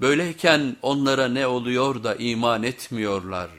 Böyleyken onlara ne oluyor da iman etmiyorlar?